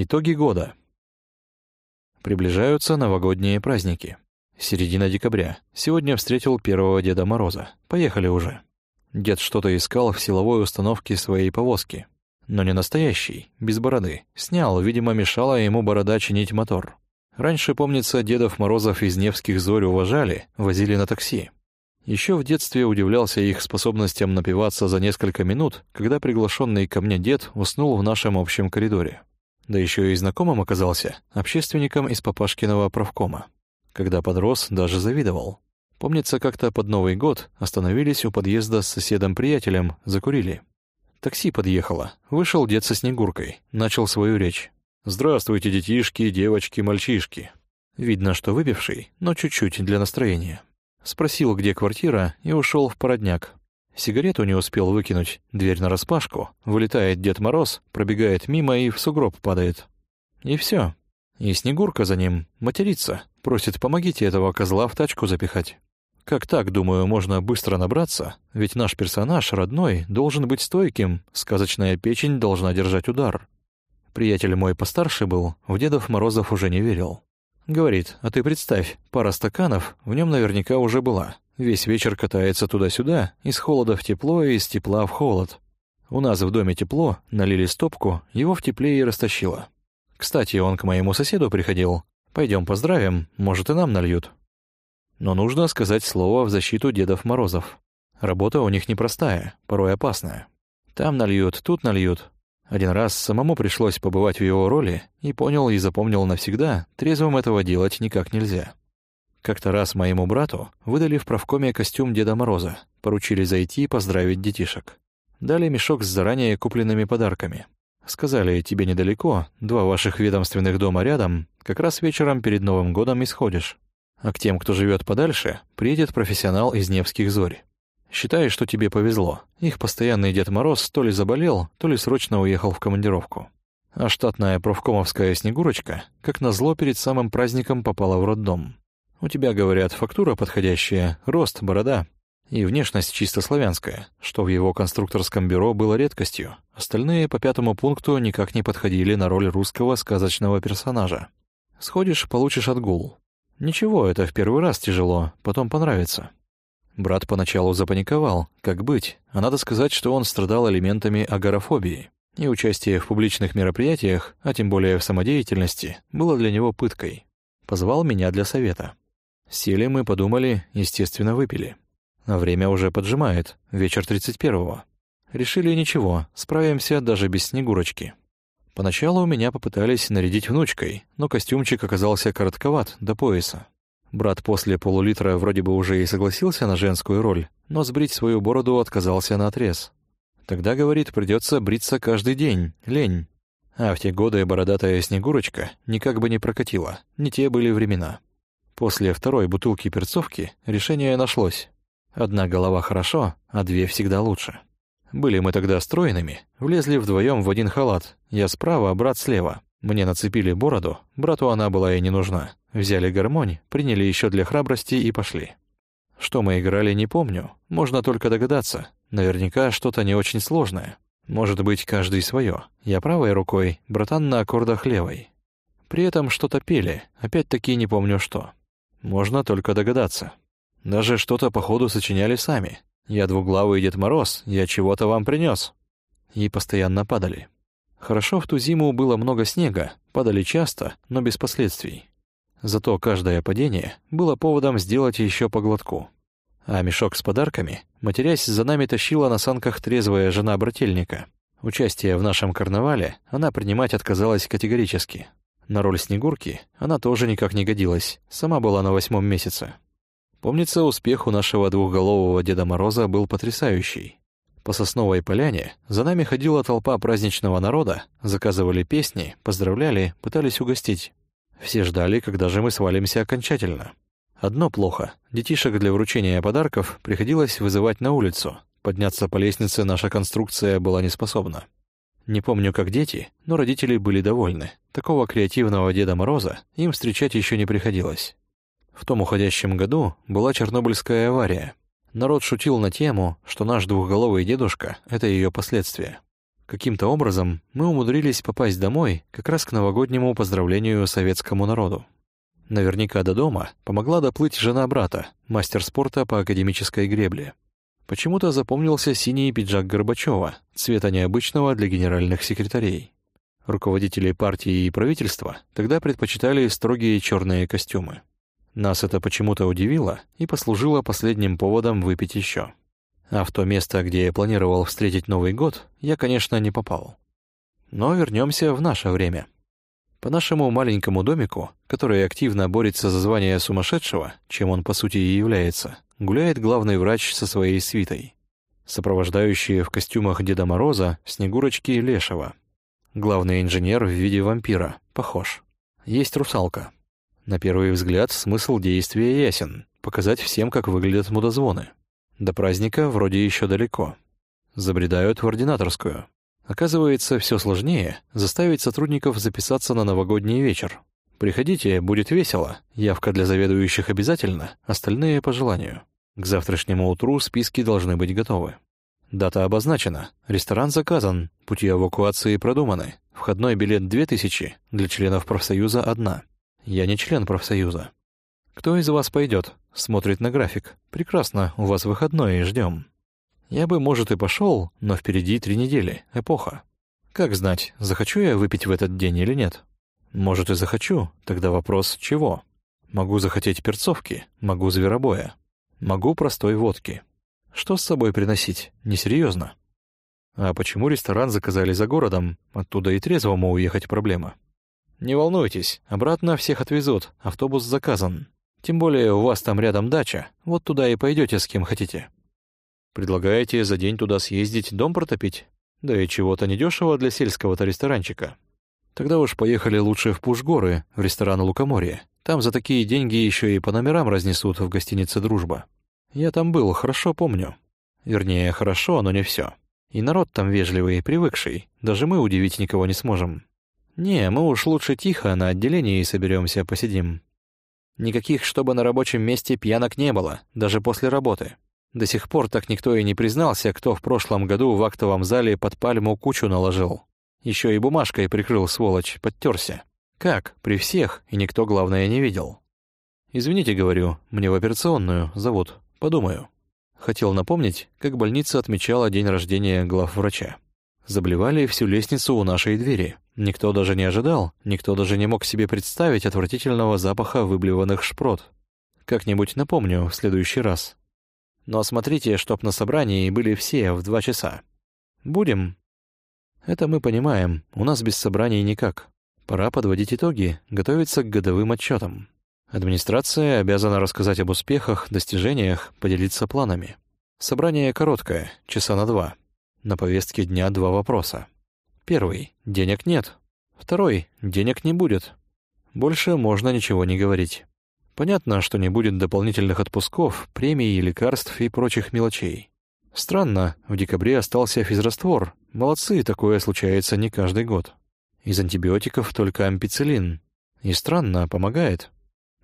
Итоги года. Приближаются новогодние праздники. Середина декабря. Сегодня встретил первого Деда Мороза. Поехали уже. Дед что-то искал в силовой установке своей повозки. Но не настоящий, без бороды. Снял, видимо, мешала ему борода чинить мотор. Раньше, помнится, Дедов Морозов из Невских зорь уважали, возили на такси. Еще в детстве удивлялся их способностям напиваться за несколько минут, когда приглашенный ко мне дед уснул в нашем общем коридоре. Да еще и знакомым оказался, общественником из папашкиного правкома. Когда подрос, даже завидовал. Помнится, как-то под Новый год остановились у подъезда с соседом-приятелем, закурили. Такси подъехало. Вышел дед со Снегуркой, начал свою речь. «Здравствуйте, детишки, девочки, мальчишки». Видно, что выпивший, но чуть-чуть для настроения. Спросил, где квартира, и ушел в породняк. Сигарету не успел выкинуть, дверь нараспашку, вылетает Дед Мороз, пробегает мимо и в сугроб падает. И все. И Снегурка за ним матерится, просит помогите этого козла в тачку запихать. Как так, думаю, можно быстро набраться? Ведь наш персонаж, родной, должен быть стойким, сказочная печень должна держать удар. Приятель мой постарше был, в Дедов Морозов уже не верил. Говорит, а ты представь, пара стаканов в нем наверняка уже была. Весь вечер катается туда-сюда, из холода в тепло и из тепла в холод. У нас в доме тепло, налили стопку, его в тепле и растащило. Кстати, он к моему соседу приходил. Пойдем поздравим, может, и нам нальют. Но нужно сказать слово в защиту Дедов Морозов. Работа у них непростая, порой опасная. Там нальют, тут нальют. Один раз самому пришлось побывать в его роли и понял и запомнил навсегда, трезвым этого делать никак нельзя. Как-то раз моему брату выдали в правкоме костюм Деда Мороза, поручили зайти и поздравить детишек. Дали мешок с заранее купленными подарками. Сказали, тебе недалеко, два ваших ведомственных дома рядом, как раз вечером перед Новым годом исходишь. А к тем, кто живет подальше, приедет профессионал из Невских зорь. Считай, что тебе повезло. Их постоянный Дед Мороз то ли заболел, то ли срочно уехал в командировку. А штатная профкомовская Снегурочка, как назло, перед самым праздником попала в роддом. У тебя, говорят, фактура подходящая, рост, борода. И внешность чисто славянская, что в его конструкторском бюро было редкостью. Остальные по пятому пункту никак не подходили на роль русского сказочного персонажа. Сходишь, получишь отгул. Ничего, это в первый раз тяжело, потом понравится. Брат поначалу запаниковал. Как быть? А надо сказать, что он страдал элементами агорафобии. И участие в публичных мероприятиях, а тем более в самодеятельности, было для него пыткой. Позвал меня для совета. Сели мы, подумали, естественно, выпили. А время уже поджимает, вечер 31-го. Решили ничего, справимся даже без Снегурочки. Поначалу меня попытались нарядить внучкой, но костюмчик оказался коротковат, до пояса. Брат после полулитра вроде бы уже и согласился на женскую роль, но сбрить свою бороду отказался наотрез. Тогда, говорит, придется бриться каждый день, лень. А в те годы бородатая Снегурочка никак бы не прокатила, не те были времена. После второй бутылки перцовки решение нашлось. Одна голова хорошо, а две всегда лучше. Были мы тогда стройными, влезли вдвоем в один халат. Я справа, брат слева. Мне нацепили бороду, брату она была и не нужна. Взяли гармонь, приняли еще для храбрости и пошли. Что мы играли, не помню. Можно только догадаться. Наверняка что-то не очень сложное. Может быть, каждый свое. Я правой рукой, братан на аккордах левой. При этом что-то пели, опять-таки не помню что. Можно только догадаться. Даже что-то по ходу сочиняли сами. «Я двуглавый Дед Мороз, я чего-то вам принес. И постоянно падали. Хорошо, в ту зиму было много снега, падали часто, но без последствий. Зато каждое падение было поводом сделать еще по глотку. А мешок с подарками, матерясь, за нами тащила на санках трезвая жена брательника. Участие в нашем карнавале она принимать отказалась категорически. На роль Снегурки она тоже никак не годилась, сама была на восьмом месяце. Помнится, успех у нашего двухголового Деда Мороза был потрясающий. По Сосновой поляне за нами ходила толпа праздничного народа, заказывали песни, поздравляли, пытались угостить. Все ждали, когда же мы свалимся окончательно. Одно плохо. Детишек для вручения подарков приходилось вызывать на улицу. Подняться по лестнице наша конструкция была неспособна. Не помню, как дети, но родители были довольны. Такого креативного Деда Мороза им встречать еще не приходилось. В том уходящем году была Чернобыльская авария. Народ шутил на тему, что наш двухголовый дедушка — это ее последствия. Каким-то образом мы умудрились попасть домой как раз к новогоднему поздравлению советскому народу. Наверняка до дома помогла доплыть жена брата, мастер спорта по академической гребле. Почему-то запомнился синий пиджак Горбачева, цвета необычного для генеральных секретарей. Руководители партии и правительства тогда предпочитали строгие черные костюмы. Нас это почему-то удивило и послужило последним поводом выпить еще. А в то место, где я планировал встретить Новый год, я, конечно, не попал. Но вернемся в наше время. По нашему маленькому домику, который активно борется за звание сумасшедшего, чем он по сути и является, гуляет главный врач со своей свитой. Сопровождающие в костюмах Деда Мороза, Снегурочки и Лешего. Главный инженер в виде вампира, похож. Есть русалка. На первый взгляд смысл действия ясен — показать всем, как выглядят мудозвоны. До праздника вроде еще далеко. Забредают в ординаторскую. Оказывается, все сложнее заставить сотрудников записаться на новогодний вечер. Приходите, будет весело. Явка для заведующих обязательно, остальные по желанию. К завтрашнему утру списки должны быть готовы. Дата обозначена, ресторан заказан, пути эвакуации продуманы. Входной билет 2000, для членов профсоюза одна. Я не член профсоюза. Кто из вас пойдет? Смотрит на график. Прекрасно, у вас выходной и ждем. Я бы, может, и пошел, но впереди три недели, эпоха. Как знать, захочу я выпить в этот день или нет? Может, и захочу, тогда вопрос чего? Могу захотеть перцовки, могу зверобоя, могу простой водки. Что с собой приносить? Несерьезно. А почему ресторан заказали за городом? Оттуда и трезвому уехать проблема. Не волнуйтесь, обратно всех отвезут, автобус заказан. Тем более у вас там рядом дача, вот туда и пойдете с кем хотите. Предлагаете за день туда съездить, дом протопить? Да и чего-то недешево для сельского-то ресторанчика. Тогда уж поехали лучше в Пушгоры, в ресторан Лукоморье. Там за такие деньги еще и по номерам разнесут в гостинице «Дружба». Я там был, хорошо помню. Вернее, хорошо, но не все. И народ там вежливый, привыкший. Даже мы удивить никого не сможем. Не, мы уж лучше тихо на отделении соберемся, посидим. Никаких, чтобы на рабочем месте пьянок не было, даже после работы. До сих пор так никто и не признался, кто в прошлом году в актовом зале под пальму кучу наложил. Еще и бумажкой прикрыл, сволочь, подтерся. Как? При всех, и никто, главное, не видел. «Извините, — говорю, — мне в операционную зовут. Подумаю». Хотел напомнить, как больница отмечала день рождения главврача. Заблевали всю лестницу у нашей двери. Никто даже не ожидал, никто даже не мог себе представить отвратительного запаха выблеванных шпрот. Как-нибудь напомню в следующий раз. Но смотрите, чтоб на собрании были все в два часа. Будем? Это мы понимаем, у нас без собраний никак. Пора подводить итоги, готовиться к годовым отчетам. Администрация обязана рассказать об успехах, достижениях, поделиться планами. Собрание короткое, часа на два. На повестке дня два вопроса. Первый — денег нет. Второй — денег не будет. Больше можно ничего не говорить. Понятно, что не будет дополнительных отпусков, премий, лекарств и прочих мелочей. Странно, в декабре остался физраствор. Молодцы, такое случается не каждый год. Из антибиотиков только ампицилин. И странно, помогает.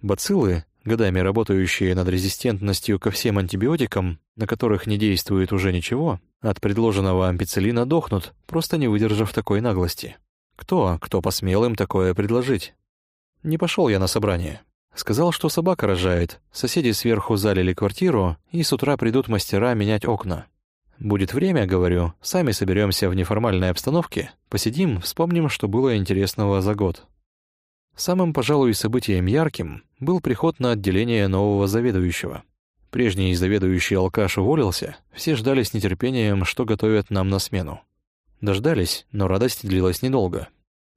Бациллы, годами работающие над резистентностью ко всем антибиотикам, на которых не действует уже ничего, от предложенного ампицилина дохнут, просто не выдержав такой наглости. Кто, кто посмел им такое предложить? Не пошел я на собрание. Сказал, что собака рожает, соседи сверху залили квартиру, и с утра придут мастера менять окна. Будет время, говорю, сами соберемся в неформальной обстановке, посидим, вспомним, что было интересного за год. Самым, пожалуй, событием ярким был приход на отделение нового заведующего. Прежний заведующий алкаш уволился, все ждали с нетерпением, что готовят нам на смену. Дождались, но радость длилась недолго.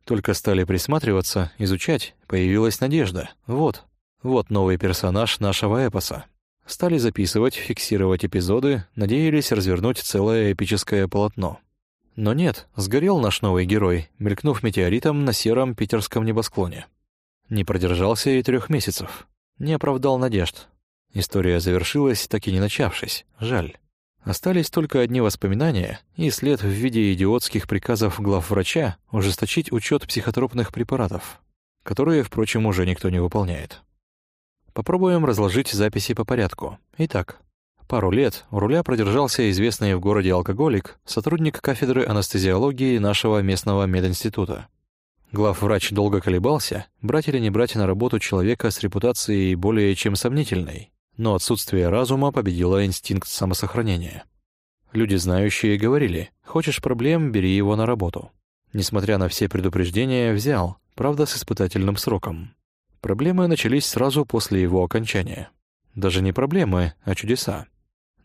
Только стали присматриваться, изучать, появилась надежда. Вот, вот новый персонаж нашего эпоса. Стали записывать, фиксировать эпизоды, надеялись развернуть целое эпическое полотно. Но нет, сгорел наш новый герой, мелькнув метеоритом на сером питерском небосклоне. Не продержался и трех месяцев. Не оправдал надежд. История завершилась, так и не начавшись. Жаль. Остались только одни воспоминания и след в виде идиотских приказов главврача ужесточить учет психотропных препаратов, которые, впрочем, уже никто не выполняет. Попробуем разложить записи по порядку. Итак, Пару лет у руля продержался известный в городе алкоголик, сотрудник кафедры анестезиологии нашего местного мединститута. Главврач долго колебался, брать или не брать на работу человека с репутацией более чем сомнительной, но отсутствие разума победило инстинкт самосохранения. Люди, знающие, говорили, хочешь проблем, бери его на работу. Несмотря на все предупреждения, взял, правда, с испытательным сроком. Проблемы начались сразу после его окончания. Даже не проблемы, а чудеса.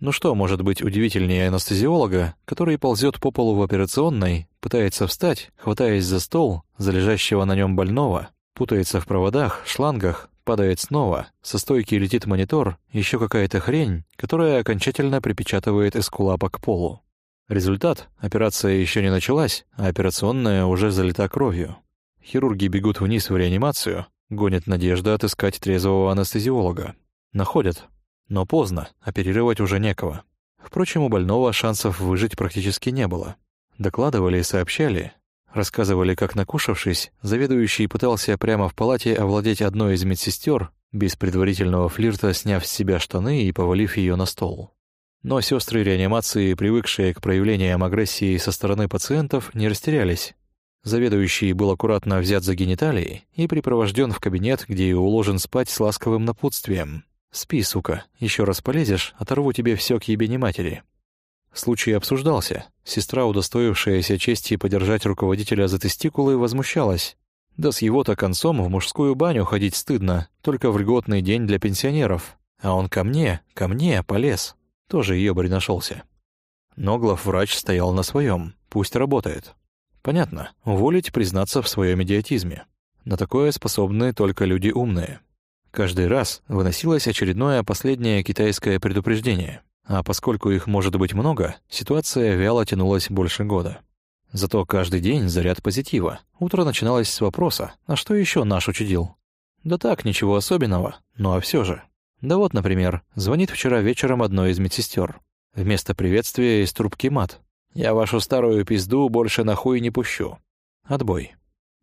Ну что может быть удивительнее анестезиолога, который ползет по полу в операционной, пытается встать, хватаясь за стол, за лежащего на нем больного, путается в проводах, шлангах, падает снова, со стойки летит монитор, еще какая-то хрень, которая окончательно припечатывает эскулапа к полу. Результат — операция еще не началась, а операционная уже залита кровью. Хирурги бегут вниз в реанимацию, гонит надежда отыскать трезвого анестезиолога. Находят, но поздно, оперировать уже некого. Впрочем, у больного шансов выжить практически не было. Докладывали и сообщали. Рассказывали, как накушавшись, заведующий пытался прямо в палате овладеть одной из медсестер, без предварительного флирта сняв с себя штаны и повалив ее на стол. Но сестры реанимации, привыкшие к проявлениям агрессии со стороны пациентов, не растерялись. Заведующий был аккуратно взят за гениталии и припровожден в кабинет, где и уложен спать с ласковым напутствием. «Спи, сука, еще раз полезешь, оторву тебе все к ебени матери». Случай обсуждался. Сестра, удостоившаяся чести подержать руководителя за тестикулы, возмущалась. Да с его-то концом в мужскую баню ходить стыдно, только в льготный день для пенсионеров. А он ко мне, ко мне полез. Тоже ебарь нашелся. Но главврач стоял на своем, пусть работает. Понятно, уволить, признаться в своем идиотизме. На такое способны только люди умные. Каждый раз выносилось очередное последнее китайское предупреждение, а поскольку их может быть много, ситуация вяло тянулась больше года. Зато каждый день заряд позитива. Утро начиналось с вопроса «А что еще наш учудил?» Да так, ничего особенного, ну а все же. Да вот, например, звонит вчера вечером одной из медсестер. Вместо приветствия из трубки мат. «Я вашу старую пизду больше на хуй не пущу». Отбой.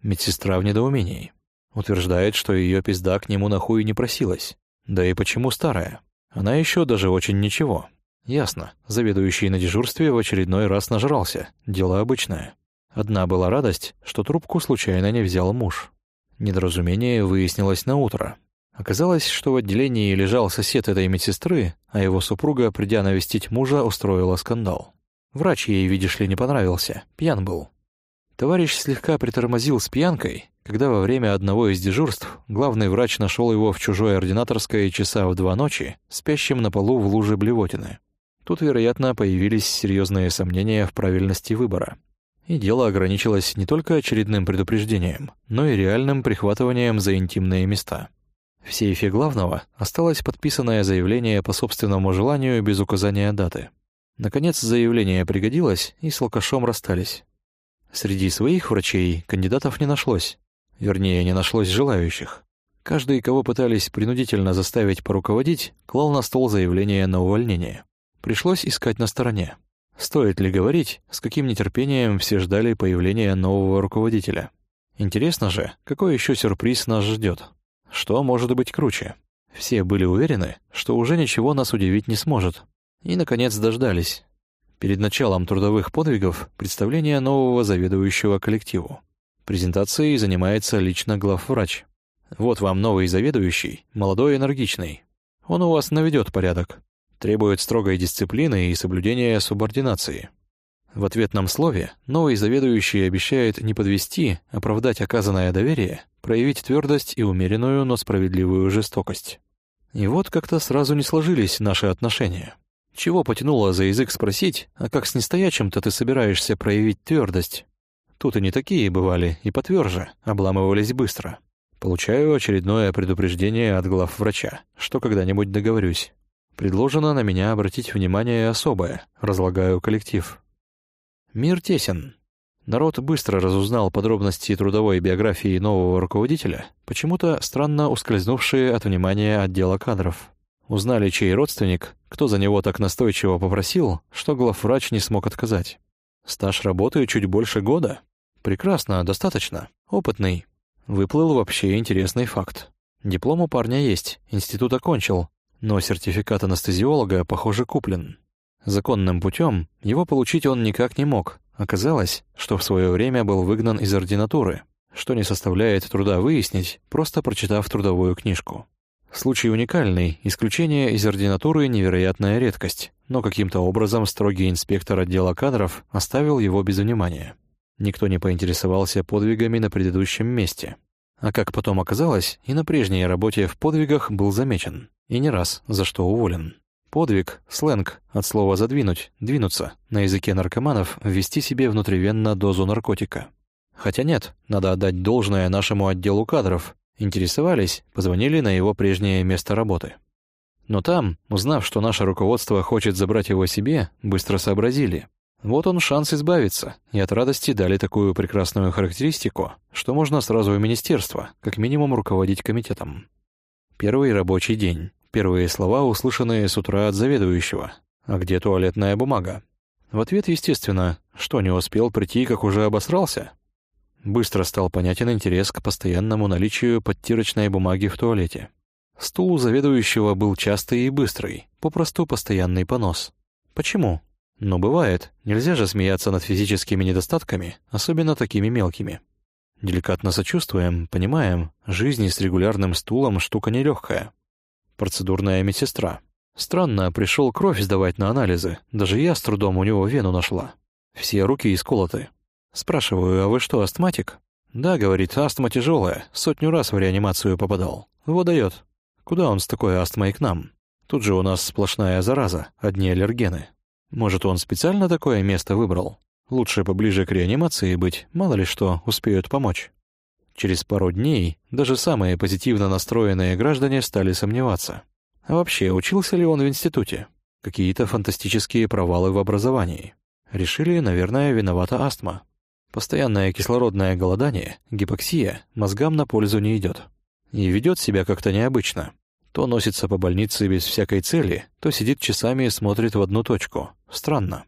Медсестра в недоумении. Утверждает, что ее пизда к нему на хуй не просилась. Да и почему старая? Она еще даже очень ничего. Ясно, заведующий на дежурстве в очередной раз нажрался. Дело обычное. Одна была радость, что трубку случайно не взял муж. Недоразумение выяснилось на утро. Оказалось, что в отделении лежал сосед этой медсестры, а его супруга, придя навестить мужа, устроила скандал. Врач ей, видишь ли, не понравился, пьян был. Товарищ слегка притормозил с пьянкой, когда во время одного из дежурств главный врач нашел его в чужой ординаторской часа в два ночи, спящим на полу в луже блевотины. Тут, вероятно, появились серьезные сомнения в правильности выбора. И дело ограничилось не только очередным предупреждением, но и реальным прихватыванием за интимные места. В сейфе главного осталось подписанное заявление по собственному желанию без указания даты. Наконец, заявление пригодилось, и с алкашом расстались. Среди своих врачей кандидатов не нашлось. Вернее, не нашлось желающих. Каждый, кого пытались принудительно заставить поруководить, клал на стол заявление на увольнение. Пришлось искать на стороне. Стоит ли говорить, с каким нетерпением все ждали появления нового руководителя? Интересно же, какой еще сюрприз нас ждет? Что может быть круче? Все были уверены, что уже ничего нас удивить не сможет. И, наконец, дождались. Перед началом трудовых подвигов представление нового заведующего коллективу. Презентацией занимается лично главврач. Вот вам новый заведующий, молодой энергичный. Он у вас наведет порядок. Требует строгой дисциплины и соблюдения субординации. В ответном слове новый заведующий обещает не подвести, оправдать оказанное доверие, проявить твердость и умеренную, но справедливую жестокость. И вот как-то сразу не сложились наши отношения. Чего потянуло за язык спросить, а как с нестоячим-то ты собираешься проявить твердость? Тут и не такие бывали, и потверже, обламывались быстро. Получаю очередное предупреждение от глав врача, что когда-нибудь договорюсь. Предложено на меня обратить внимание особое, разлагаю коллектив. Мир тесен. Народ быстро разузнал подробности трудовой биографии нового руководителя, почему-то странно ускользнувшие от внимания отдела кадров. Узнали, чей родственник, кто за него так настойчиво попросил, что главврач не смог отказать. Стаж работы чуть больше года. Прекрасно, достаточно. Опытный. Выплыл вообще интересный факт. Диплом у парня есть, институт окончил. но сертификат анестезиолога, похоже, куплен. Законным путем его получить он никак не мог. Оказалось, что в свое время был выгнан из ординатуры, что не составляет труда выяснить, просто прочитав трудовую книжку. Случай уникальный, исключение из ординатуры — невероятная редкость, но каким-то образом строгий инспектор отдела кадров оставил его без внимания. Никто не поинтересовался подвигами на предыдущем месте. А как потом оказалось, и на прежней работе в подвигах был замечен. И не раз, за что уволен. Подвиг — сленг, от слова «задвинуть», «двинуться», на языке наркоманов ввести себе внутривенно дозу наркотика. Хотя нет, надо отдать должное нашему отделу кадров, Интересовались, позвонили на его прежнее место работы. Но там, узнав, что наше руководство хочет забрать его себе, быстро сообразили. Вот он шанс избавиться, и от радости дали такую прекрасную характеристику, что можно сразу в министерство, как минимум руководить комитетом. Первый рабочий день. Первые слова, услышанные с утра от заведующего. «А где туалетная бумага?» В ответ, естественно, что не успел прийти, как уже обосрался. Быстро стал понятен интерес к постоянному наличию подтирочной бумаги в туалете. Стул заведующего был частый и быстрый, попросту постоянный понос. Почему? Но бывает, нельзя же смеяться над физическими недостатками, особенно такими мелкими. Деликатно сочувствуем, понимаем, жизнь с регулярным стулом штука нелегкая. Процедурная медсестра. Странно, пришел кровь сдавать на анализы, даже я с трудом у него вену нашла. Все руки исколоты. Спрашиваю, а вы что, астматик? Да, говорит, астма тяжелая, сотню раз в реанимацию попадал. Вот дает. Куда он с такой астмой к нам? Тут же у нас сплошная зараза, одни аллергены. Может, он специально такое место выбрал? Лучше поближе к реанимации быть, мало ли что, успеют помочь. Через пару дней даже самые позитивно настроенные граждане стали сомневаться. А вообще, учился ли он в институте? Какие-то фантастические провалы в образовании. Решили, наверное, виновата астма. Постоянное кислородное голодание, гипоксия, мозгам на пользу не идет. И ведет себя как-то необычно. То носится по больнице без всякой цели, то сидит часами и смотрит в одну точку. Странно.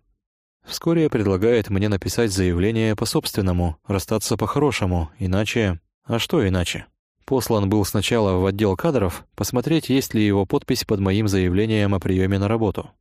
Вскоре предлагает мне написать заявление по-собственному, расстаться по-хорошему, иначе... А что иначе? Послан был сначала в отдел кадров, посмотреть, есть ли его подпись под моим заявлением о приеме на работу.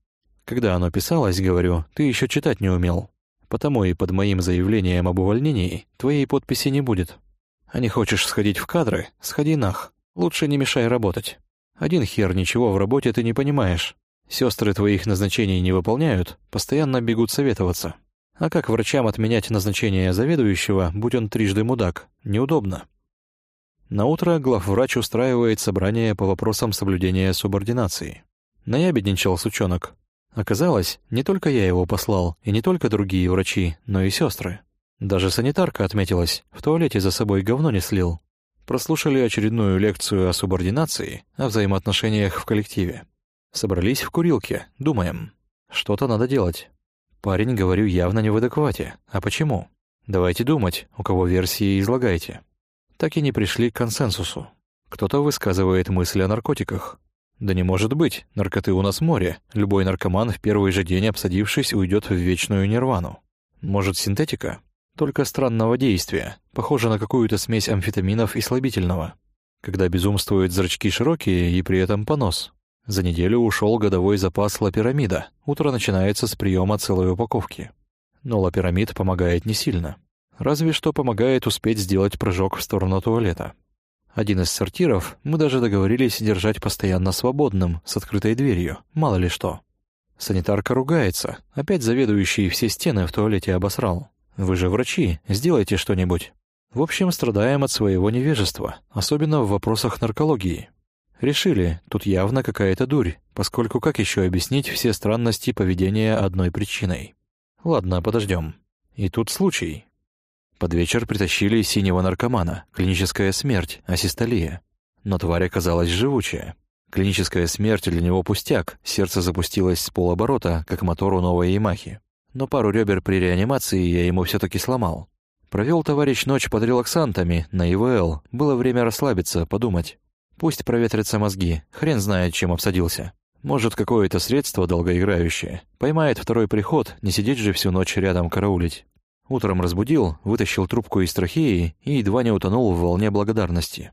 Когда оно писалось, говорю, ты еще читать не умел. Потому и под моим заявлением об увольнении твоей подписи не будет. А не хочешь сходить в кадры, сходи нах. Лучше не мешай работать. Один хер ничего в работе ты не понимаешь. Сестры твоих назначений не выполняют, постоянно бегут советоваться. А как врачам отменять назначение заведующего, будь он трижды мудак? Неудобно. На утро главврач устраивает собрание по вопросам соблюдения субординации. Наябедничал сучонок. Оказалось, не только я его послал, и не только другие врачи, но и сестры. Даже санитарка отметилась, в туалете за собой говно не слил. Прослушали очередную лекцию о субординации, о взаимоотношениях в коллективе. Собрались в курилке, думаем. Что-то надо делать. Парень, говорю, явно не в адеквате. А почему? Давайте думать, у кого версии излагайте. Так и не пришли к консенсусу. Кто-то высказывает мысли о наркотиках, да не может быть, наркоты у нас море. Любой наркоман в первый же день, обсадившись, уйдет в вечную нирвану. Может, синтетика? Только странного действия, похоже на какую-то смесь амфетаминов и слабительного. Когда безумствуют зрачки широкие и при этом понос. За неделю ушел годовой запас лапирамида. Утро начинается с приема целой упаковки. Но лапирамид помогает не сильно. Разве что помогает успеть сделать прыжок в сторону туалета. Один из сортиров мы даже договорились держать постоянно свободным, с открытой дверью, мало ли что. Санитарка ругается, опять заведующий все стены в туалете обосрал. Вы же врачи, сделайте что-нибудь. В общем, страдаем от своего невежества, особенно в вопросах наркологии. Решили, тут явно какая-то дурь, поскольку как еще объяснить все странности поведения одной причиной? Ладно, подождем. И тут случай. Под вечер притащили синего наркомана, клиническая смерть, асистолия. Но тварь оказалась живучая. Клиническая смерть для него пустяк, сердце запустилось с полоборота, как мотор у новой Ямахи. Но пару ребер при реанимации я ему все таки сломал. Провел товарищ ночь под релаксантами, на ИВЛ, было время расслабиться, подумать. Пусть проветрятся мозги, хрен знает, чем обсадился. Может, какое-то средство долгоиграющее. Поймает второй приход, не сидеть же всю ночь рядом караулить. Утром разбудил, вытащил трубку из трахеи и едва не утонул в волне благодарности.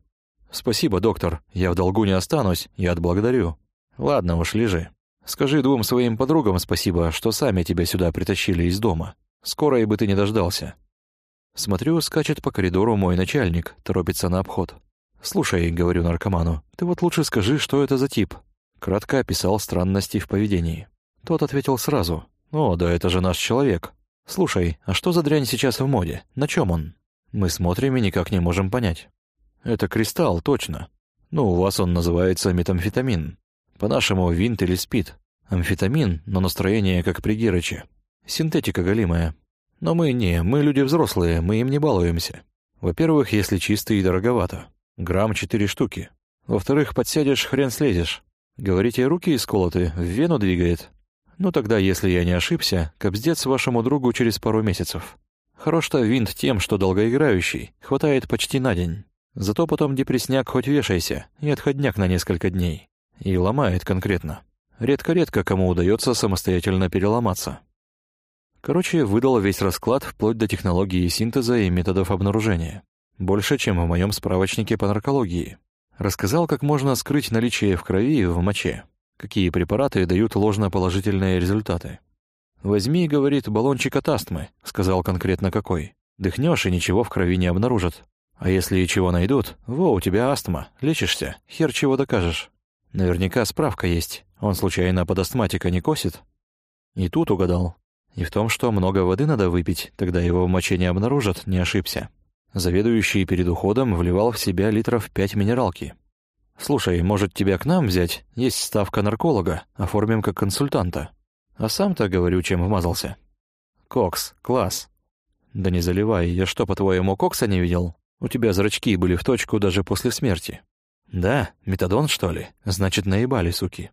«Спасибо, доктор. Я в долгу не останусь, я отблагодарю. Ладно уж, лежи. Скажи двум своим подругам спасибо, что сами тебя сюда притащили из дома. Скоро и бы ты не дождался. Смотрю, скачет по коридору мой начальник, торопится на обход. «Слушай», — говорю наркоману, — «ты вот лучше скажи, что это за тип?» Кратко описал странности в поведении. Тот ответил сразу. «О, да это же наш человек. Слушай, а что за дрянь сейчас в моде? На чем он?» Мы смотрим и никак не можем понять. «Это кристалл, точно. Ну, у вас он называется метамфетамин. По-нашему, винт или спид. Амфетамин, но настроение как при Герыче. Синтетика голимая. Но мы не, мы люди взрослые, мы им не балуемся. Во-первых, если чистый и дороговато. Грамм четыре штуки. Во-вторых, подсядешь, хрен слезешь. Говорите, руки исколоты, в вену двигает. Ну тогда, если я не ошибся, кобздец вашему другу через пару месяцев. Хорош-то винт тем, что долгоиграющий, хватает почти на день. Зато потом депресняк хоть вешайся, и отходняк на несколько дней. И ломает конкретно. Редко-редко кому удается самостоятельно переломаться. Короче, выдал весь расклад вплоть до технологии синтеза и методов обнаружения. Больше, чем в моем справочнике по наркологии. Рассказал, как можно скрыть наличие в крови и в моче. Какие препараты дают ложно-положительные результаты. «Возьми, — говорит, — баллончик от астмы», — сказал конкретно какой. «Дыхнешь, и ничего в крови не обнаружат. А если и чего найдут, во, у тебя астма, лечишься, хер чего докажешь. Наверняка справка есть, он случайно под астматика не косит?» И тут угадал. И в том, что много воды надо выпить, тогда его в моче не обнаружат, не ошибся. Заведующий перед уходом вливал в себя литров пять минералки. «Слушай, может, тебя к нам взять? Есть ставка нарколога, оформим как консультанта. А сам-то, говорю, чем вмазался». «Кокс, класс». «Да не заливай, я что, по-твоему, кокса не видел? У тебя зрачки были в точку даже после смерти». «Да, метадон, что ли? Значит, наебали, суки».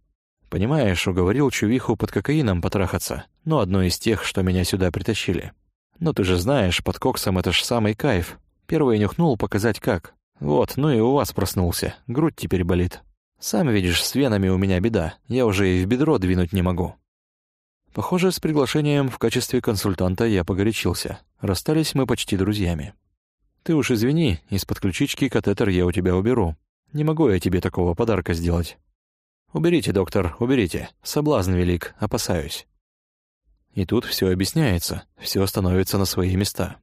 Понимаешь, уговорил чувиху под кокаином потрахаться, ну, одно из тех, что меня сюда притащили. Но ты же знаешь, под коксом это ж самый кайф, Первый нюхнул, показать как. Вот, ну и у вас проснулся. Грудь теперь болит. Сам видишь, с венами у меня беда. Я уже и в бедро двинуть не могу. Похоже, с приглашением в качестве консультанта я погорячился. Расстались мы почти друзьями. Ты уж извини, из-под ключички катетер я у тебя уберу. Не могу я тебе такого подарка сделать. Уберите, доктор, уберите. Соблазн велик, опасаюсь. И тут все объясняется, все становится на свои места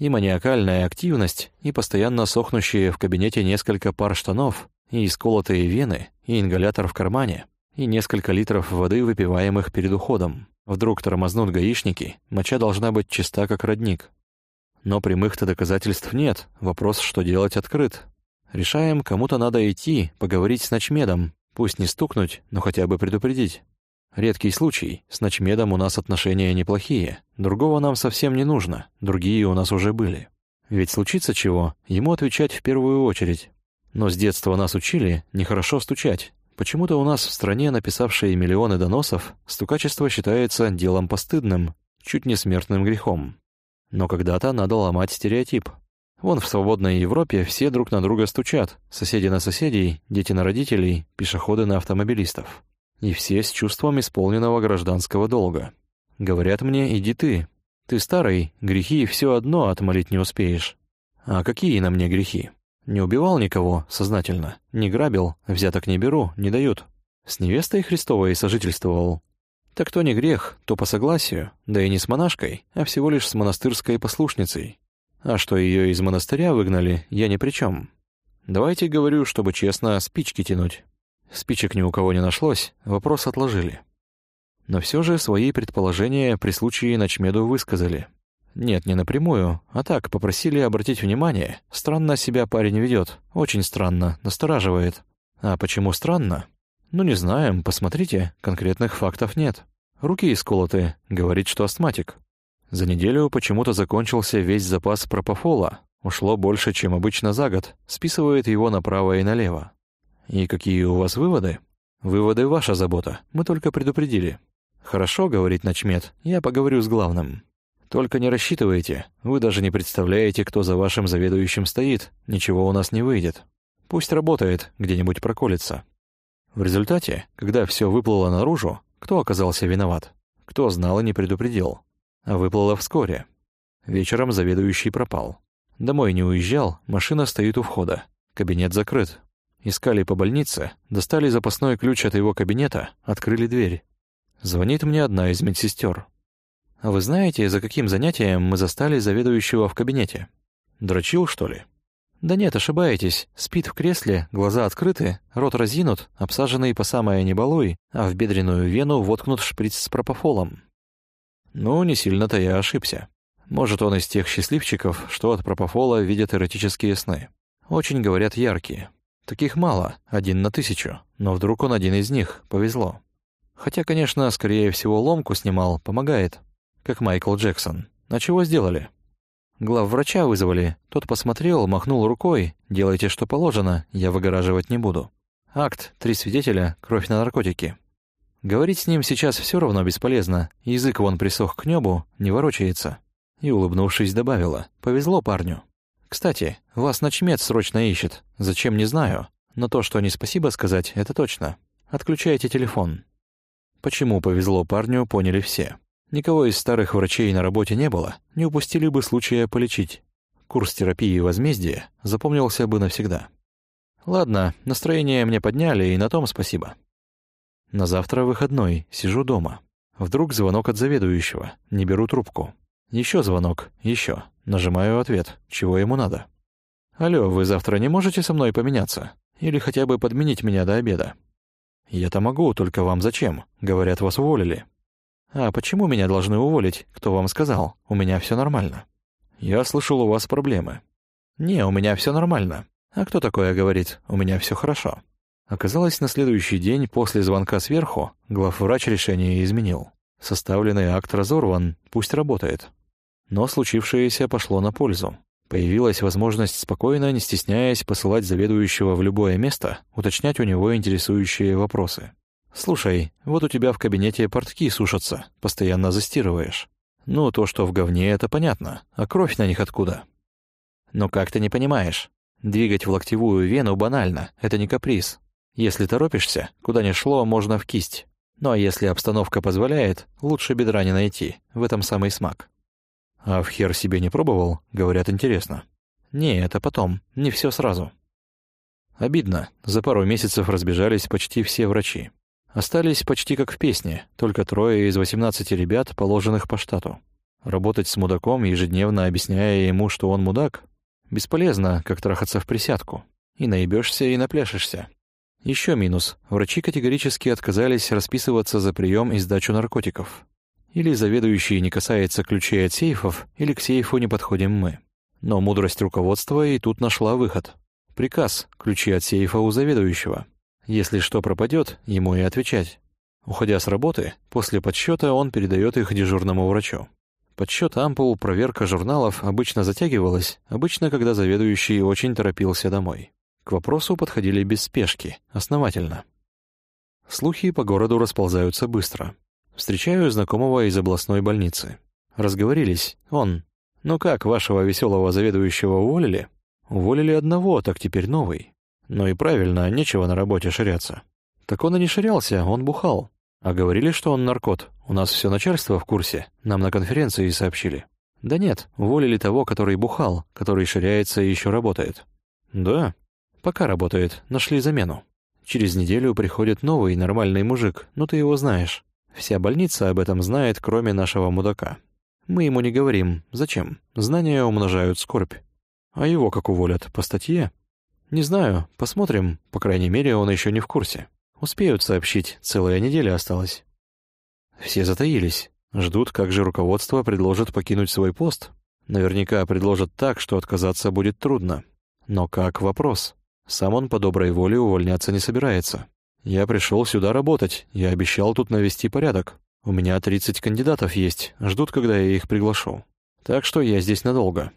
и маниакальная активность, и постоянно сохнущие в кабинете несколько пар штанов, и исколотые вены, и ингалятор в кармане, и несколько литров воды, выпиваемых перед уходом. Вдруг тормознут гаишники, моча должна быть чиста, как родник. Но прямых-то доказательств нет, вопрос, что делать, открыт. Решаем, кому-то надо идти, поговорить с ночмедом, пусть не стукнуть, но хотя бы предупредить. Редкий случай, с ночмедом у нас отношения неплохие, другого нам совсем не нужно, другие у нас уже были. Ведь случится чего, ему отвечать в первую очередь. Но с детства нас учили нехорошо стучать. Почему-то у нас в стране, написавшие миллионы доносов, стукачество считается делом постыдным, чуть не смертным грехом. Но когда-то надо ломать стереотип. Вон в свободной Европе все друг на друга стучат, соседи на соседей, дети на родителей, пешеходы на автомобилистов. И все с чувством исполненного гражданского долга. Говорят мне, иди ты. Ты старый, грехи все одно отмолить не успеешь. А какие на мне грехи? Не убивал никого сознательно, не грабил, взяток не беру, не дают. С невестой Христовой сожительствовал. Так то не грех, то по согласию, да и не с монашкой, а всего лишь с монастырской послушницей. А что ее из монастыря выгнали, я ни при чем. Давайте, говорю, чтобы честно, спички тянуть. Спичек ни у кого не нашлось, вопрос отложили. Но все же свои предположения при случае ночмеду высказали. Нет, не напрямую, а так попросили обратить внимание. Странно себя парень ведет, очень странно, настораживает. А почему странно? Ну не знаем, посмотрите, конкретных фактов нет. Руки исколоты, говорит, что астматик. За неделю почему-то закончился весь запас пропофола. Ушло больше, чем обычно за год, списывает его направо и налево. «И какие у вас выводы?» «Выводы — ваша забота, мы только предупредили». «Хорошо», — говорит начмет, — «я поговорю с главным». «Только не рассчитывайте, вы даже не представляете, кто за вашим заведующим стоит, ничего у нас не выйдет. Пусть работает, где-нибудь проколется». В результате, когда все выплыло наружу, кто оказался виноват? Кто знал и не предупредил? А выплыло вскоре. Вечером заведующий пропал. Домой не уезжал, машина стоит у входа. Кабинет закрыт. Искали по больнице, достали запасной ключ от его кабинета, открыли дверь. Звонит мне одна из медсестер. «А вы знаете, за каким занятием мы застали заведующего в кабинете? Дрочил, что ли?» «Да нет, ошибаетесь. Спит в кресле, глаза открыты, рот разинут, обсаженный по самое небалуй, а в бедренную вену воткнут шприц с пропофолом». Ну, не сильно-то я ошибся. Может, он из тех счастливчиков, что от пропофола видят эротические сны. Очень, говорят, яркие. Таких мало, один на тысячу, но вдруг он один из них, повезло. Хотя, конечно, скорее всего, ломку снимал, помогает как Майкл Джексон. А чего сделали? Главврача вызвали. Тот посмотрел, махнул рукой. «Делайте, что положено, я выгораживать не буду». Акт, три свидетеля, кровь на наркотики. Говорить с ним сейчас все равно бесполезно. Язык вон присох к небу, не ворочается. И, улыбнувшись, добавила. «Повезло парню. Кстати, вас ночмед срочно ищет. Зачем, не знаю. Но то, что не спасибо сказать, это точно. Отключайте телефон». Почему повезло парню, поняли все. Никого из старых врачей на работе не было, не упустили бы случая полечить. Курс терапии возмездия запомнился бы навсегда. Ладно, настроение мне подняли, и на том спасибо. На завтра выходной, сижу дома. Вдруг звонок от заведующего, не беру трубку. Еще звонок, еще. Нажимаю ответ, чего ему надо. «Алло, вы завтра не можете со мной поменяться? Или хотя бы подменить меня до обеда?» «Я-то могу, только вам зачем? Говорят, вас уволили». «А почему меня должны уволить? Кто вам сказал? У меня все нормально». «Я слышал, у вас проблемы». «Не, у меня все нормально. А кто такое говорит? У меня все хорошо». Оказалось, на следующий день после звонка сверху главврач решение изменил. Составленный акт разорван, пусть работает. Но случившееся пошло на пользу. Появилась возможность спокойно, не стесняясь, посылать заведующего в любое место, уточнять у него интересующие вопросы. «Слушай, вот у тебя в кабинете портки сушатся, постоянно застирываешь. Ну, то, что в говне, это понятно, а кровь на них откуда?» «Ну как ты не понимаешь? Двигать в локтевую вену банально, это не каприз. Если торопишься, куда ни шло, можно в кисть. Ну а если обстановка позволяет, лучше бедра не найти, в этом самый смак». «А в хер себе не пробовал?» — говорят, интересно. «Не, это потом, не все сразу». Обидно, за пару месяцев разбежались почти все врачи. Остались почти как в песне, только трое из 18 ребят, положенных по штату. Работать с мудаком, ежедневно объясняя ему, что он мудак, бесполезно, как трахаться в присядку. И наебешься, и напляшешься. Еще минус. Врачи категорически отказались расписываться за прием и сдачу наркотиков. Или заведующий не касается ключей от сейфов, или к сейфу не подходим мы. Но мудрость руководства и тут нашла выход. Приказ – ключи от сейфа у заведующего. Если что пропадет, ему и отвечать. Уходя с работы, после подсчета он передает их дежурному врачу. Подсчет ампул, проверка журналов обычно затягивалась, обычно, когда заведующий очень торопился домой. К вопросу подходили без спешки, основательно. Слухи по городу расползаются быстро. Встречаю знакомого из областной больницы. Разговорились. Он. «Ну как, вашего веселого заведующего уволили?» «Уволили одного, так теперь новый. Ну и правильно, нечего на работе ширяться. Так он и не ширялся, он бухал. А говорили, что он наркот. У нас все начальство в курсе, нам на конференции сообщили. Да нет, уволили того, который бухал, который ширяется и еще работает. Да, пока работает, нашли замену. Через неделю приходит новый нормальный мужик, ну ты его знаешь. Вся больница об этом знает, кроме нашего мудака. Мы ему не говорим. Зачем? Знания умножают скорбь. А его как уволят? По статье? «Не знаю, посмотрим. По крайней мере, он еще не в курсе. Успеют сообщить, целая неделя осталась». Все затаились. Ждут, как же руководство предложит покинуть свой пост. Наверняка предложат так, что отказаться будет трудно. Но как вопрос? Сам он по доброй воле увольняться не собирается. Я пришел сюда работать, я обещал тут навести порядок. У меня 30 кандидатов есть, ждут, когда я их приглашу. Так что я здесь надолго.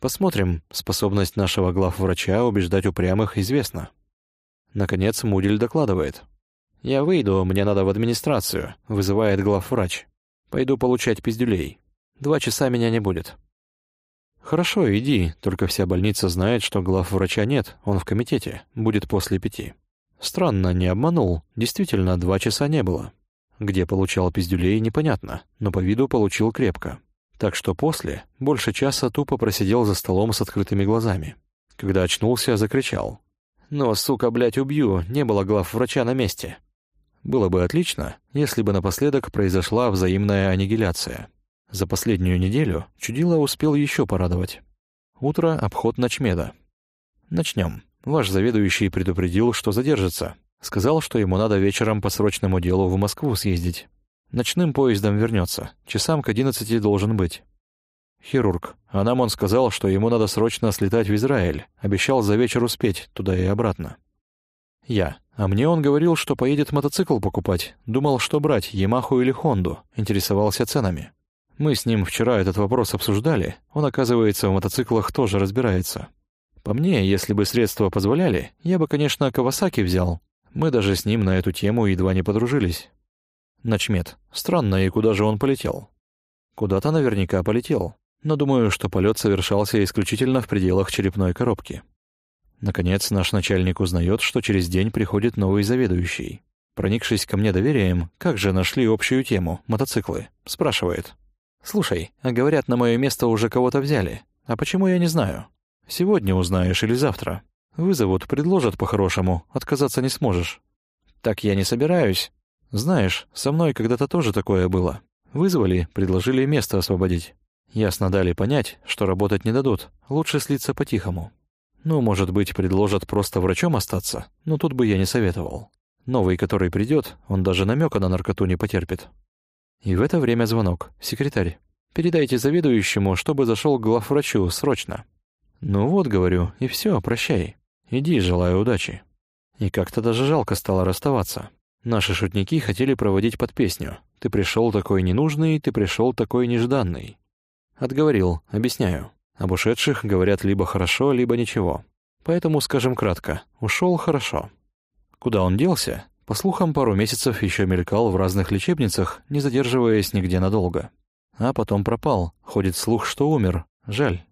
Посмотрим, способность нашего главврача убеждать упрямых известна. Наконец Мудель докладывает. «Я выйду, мне надо в администрацию», — вызывает главврач. «Пойду получать пиздюлей. Два часа меня не будет». «Хорошо, иди, только вся больница знает, что главврача нет, он в комитете, будет после пяти». Странно, не обманул, действительно, два часа не было. Где получал пиздюлей, непонятно, но по виду получил крепко. Так что после больше часа тупо просидел за столом с открытыми глазами. Когда очнулся, закричал. Но, сука, блядь, убью, не было глав врача на месте. Было бы отлично, если бы напоследок произошла взаимная аннигиляция. За последнюю неделю чудило успел еще порадовать. Утро — обход ночмеда. Начнем. Ваш заведующий предупредил, что задержится. Сказал, что ему надо вечером по срочному делу в Москву съездить. Ночным поездом вернется. Часам к одиннадцати должен быть. Хирург. А нам он сказал, что ему надо срочно слетать в Израиль. Обещал за вечер успеть туда и обратно. Я. А мне он говорил, что поедет мотоцикл покупать. Думал, что брать, Ямаху или Хонду. Интересовался ценами. Мы с ним вчера этот вопрос обсуждали. Он, оказывается, в мотоциклах тоже разбирается. По мне, если бы средства позволяли, я бы, конечно, Кавасаки взял. Мы даже с ним на эту тему едва не подружились. Начмет. Странно, и куда же он полетел? Куда-то наверняка полетел. Но думаю, что полет совершался исключительно в пределах черепной коробки. Наконец, наш начальник узнает, что через день приходит новый заведующий. Проникшись ко мне доверием, как же нашли общую тему — мотоциклы? Спрашивает. «Слушай, а говорят, на мое место уже кого-то взяли. А почему я не знаю?» Сегодня узнаешь или завтра. Вызовут, предложат по-хорошему, отказаться не сможешь. Так я не собираюсь. Знаешь, со мной когда-то тоже такое было. Вызвали, предложили место освободить. Ясно дали понять, что работать не дадут, лучше слиться по-тихому. Ну, может быть, предложат просто врачом остаться, но тут бы я не советовал. Новый, который придет, он даже намека на наркоту не потерпит. И в это время звонок. Секретарь. Передайте заведующему, чтобы зашел к главврачу срочно. «Ну вот, — говорю, — и все, прощай. Иди, желаю удачи». И как-то даже жалко стало расставаться. Наши шутники хотели проводить под песню. «Ты пришел такой ненужный, ты пришел такой нежданный». Отговорил, объясняю. Об ушедших говорят либо хорошо, либо ничего. Поэтому скажем кратко, ушел хорошо. Куда он делся? По слухам, пару месяцев еще мелькал в разных лечебницах, не задерживаясь нигде надолго. А потом пропал, ходит слух, что умер. Жаль.